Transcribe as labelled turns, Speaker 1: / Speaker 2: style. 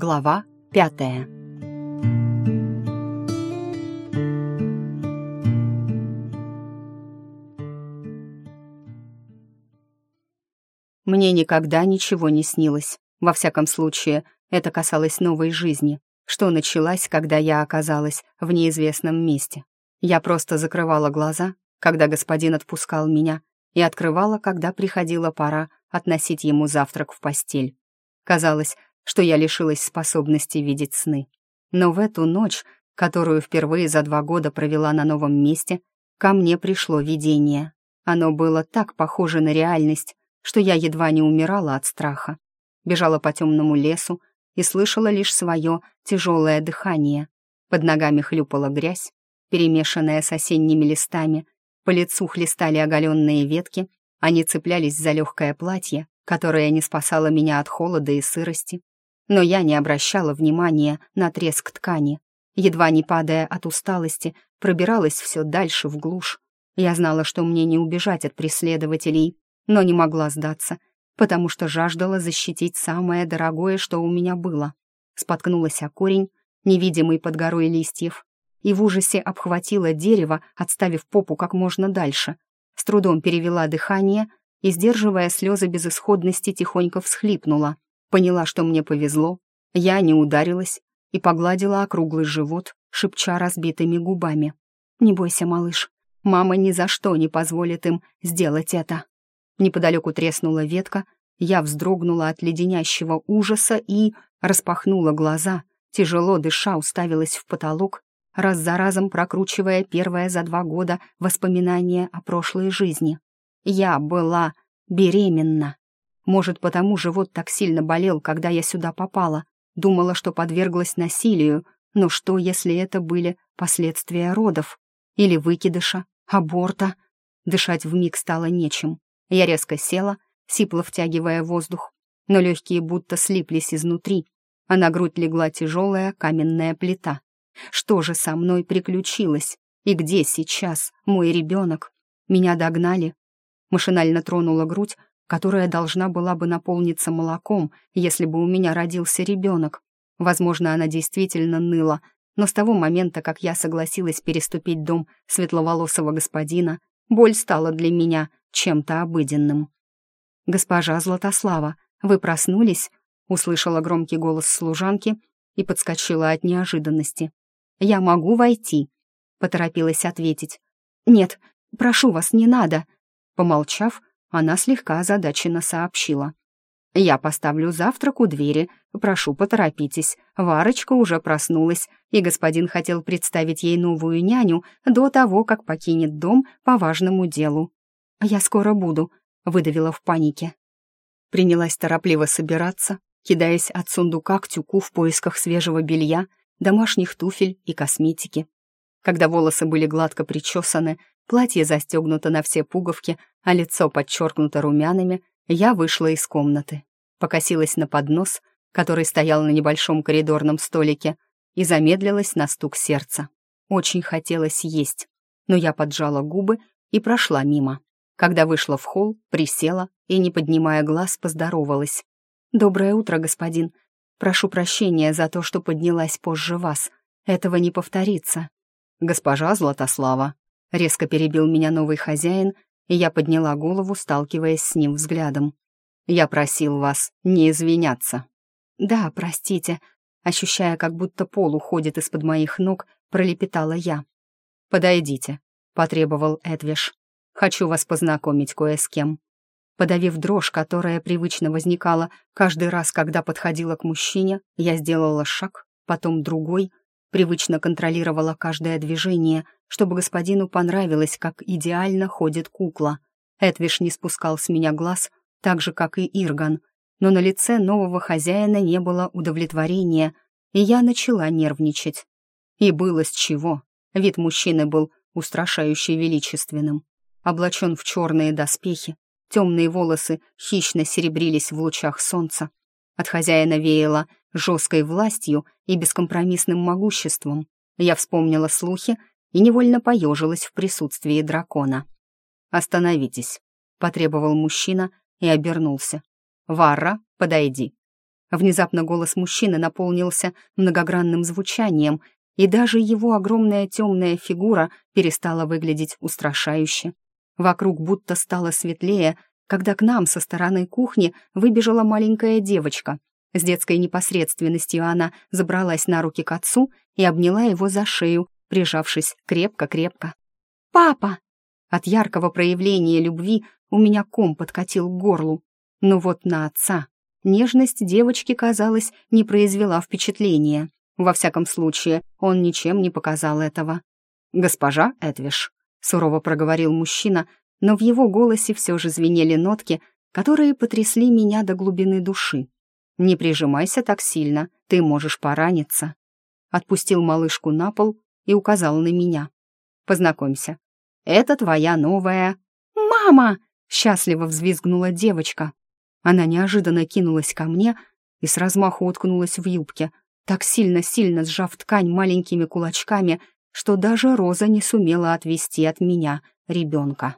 Speaker 1: Глава пятая Мне никогда ничего не снилось. Во всяком случае, это касалось новой жизни, что началась, когда я оказалась в неизвестном месте. Я просто закрывала глаза, когда господин отпускал меня, и открывала, когда приходила пора относить ему завтрак в постель. Казалось, что я лишилась способности видеть сны. Но в эту ночь, которую впервые за два года провела на новом месте, ко мне пришло видение. Оно было так похоже на реальность, что я едва не умирала от страха. Бежала по темному лесу и слышала лишь свое тяжелое дыхание. Под ногами хлюпала грязь, перемешанная с осенними листами, по лицу хлестали оголенные ветки, они цеплялись за легкое платье, которое не спасало меня от холода и сырости. Но я не обращала внимания на треск ткани. Едва не падая от усталости, пробиралась все дальше в глушь. Я знала, что мне не убежать от преследователей, но не могла сдаться, потому что жаждала защитить самое дорогое, что у меня было. Споткнулась о корень, невидимый под горой листьев, и в ужасе обхватила дерево, отставив попу как можно дальше. С трудом перевела дыхание и, сдерживая слезы безысходности, тихонько всхлипнула. Поняла, что мне повезло, я не ударилась и погладила округлый живот, шепча разбитыми губами. «Не бойся, малыш, мама ни за что не позволит им сделать это». Неподалеку треснула ветка, я вздрогнула от леденящего ужаса и распахнула глаза, тяжело дыша уставилась в потолок, раз за разом прокручивая первое за два года воспоминания о прошлой жизни. Я была беременна. Может, потому живот так сильно болел, когда я сюда попала. Думала, что подверглась насилию, но что, если это были последствия родов? Или выкидыша, аборта? Дышать вмиг стало нечем. Я резко села, сипло втягивая воздух, но легкие будто слиплись изнутри, а на грудь легла тяжелая каменная плита. Что же со мной приключилось? И где сейчас мой ребенок? Меня догнали. Машинально тронула грудь, которая должна была бы наполниться молоком, если бы у меня родился ребенок. Возможно, она действительно ныла, но с того момента, как я согласилась переступить дом светловолосого господина, боль стала для меня чем-то обыденным. «Госпожа Златослава, вы проснулись?» услышала громкий голос служанки и подскочила от неожиданности. «Я могу войти?» — поторопилась ответить. «Нет, прошу вас, не надо». Помолчав, она слегка озадаченно сообщила. «Я поставлю завтрак у двери. Прошу, поторопитесь. Варочка уже проснулась, и господин хотел представить ей новую няню до того, как покинет дом по важному делу. «Я скоро буду», — выдавила в панике. Принялась торопливо собираться, кидаясь от сундука к тюку в поисках свежего белья, домашних туфель и косметики. Когда волосы были гладко причесаны, платье застегнуто на все пуговки, а лицо подчеркнуто румянами, я вышла из комнаты, покосилась на поднос, который стоял на небольшом коридорном столике, и замедлилась на стук сердца. Очень хотелось есть, но я поджала губы и прошла мимо. Когда вышла в холл, присела и, не поднимая глаз, поздоровалась. «Доброе утро, господин. Прошу прощения за то, что поднялась позже вас. Этого не повторится». «Госпожа Златослава», — резко перебил меня новый хозяин, и я подняла голову, сталкиваясь с ним взглядом. «Я просил вас не извиняться». «Да, простите», ощущая, как будто пол уходит из-под моих ног, пролепетала я. «Подойдите», — потребовал Эдвиш. «Хочу вас познакомить кое с кем». Подавив дрожь, которая привычно возникала каждый раз, когда подходила к мужчине, я сделала шаг, потом другой, привычно контролировала каждое движение, чтобы господину понравилось, как идеально ходит кукла. Эдвиш не спускал с меня глаз, так же, как и Ирган, но на лице нового хозяина не было удовлетворения, и я начала нервничать. И было с чего. Вид мужчины был устрашающе величественным. Облачен в черные доспехи, темные волосы хищно серебрились в лучах солнца. От хозяина веяло жесткой властью и бескомпромиссным могуществом. Я вспомнила слухи и невольно поежилась в присутствии дракона. «Остановитесь», — потребовал мужчина и обернулся. «Варра, подойди». Внезапно голос мужчины наполнился многогранным звучанием, и даже его огромная темная фигура перестала выглядеть устрашающе. Вокруг будто стало светлее, когда к нам со стороны кухни выбежала маленькая девочка. С детской непосредственностью она забралась на руки к отцу и обняла его за шею, прижавшись крепко-крепко. «Папа!» От яркого проявления любви у меня ком подкатил к горлу. Но вот на отца нежность девочки, казалось, не произвела впечатления. Во всяком случае, он ничем не показал этого. «Госпожа Эдвиш», — сурово проговорил мужчина, но в его голосе все же звенели нотки, которые потрясли меня до глубины души. «Не прижимайся так сильно, ты можешь пораниться». Отпустил малышку на пол и указал на меня. «Познакомься, это твоя новая...» «Мама!» — счастливо взвизгнула девочка. Она неожиданно кинулась ко мне и с размаху уткнулась в юбке, так сильно-сильно сжав ткань маленькими кулачками, что даже Роза не сумела отвести от меня ребенка.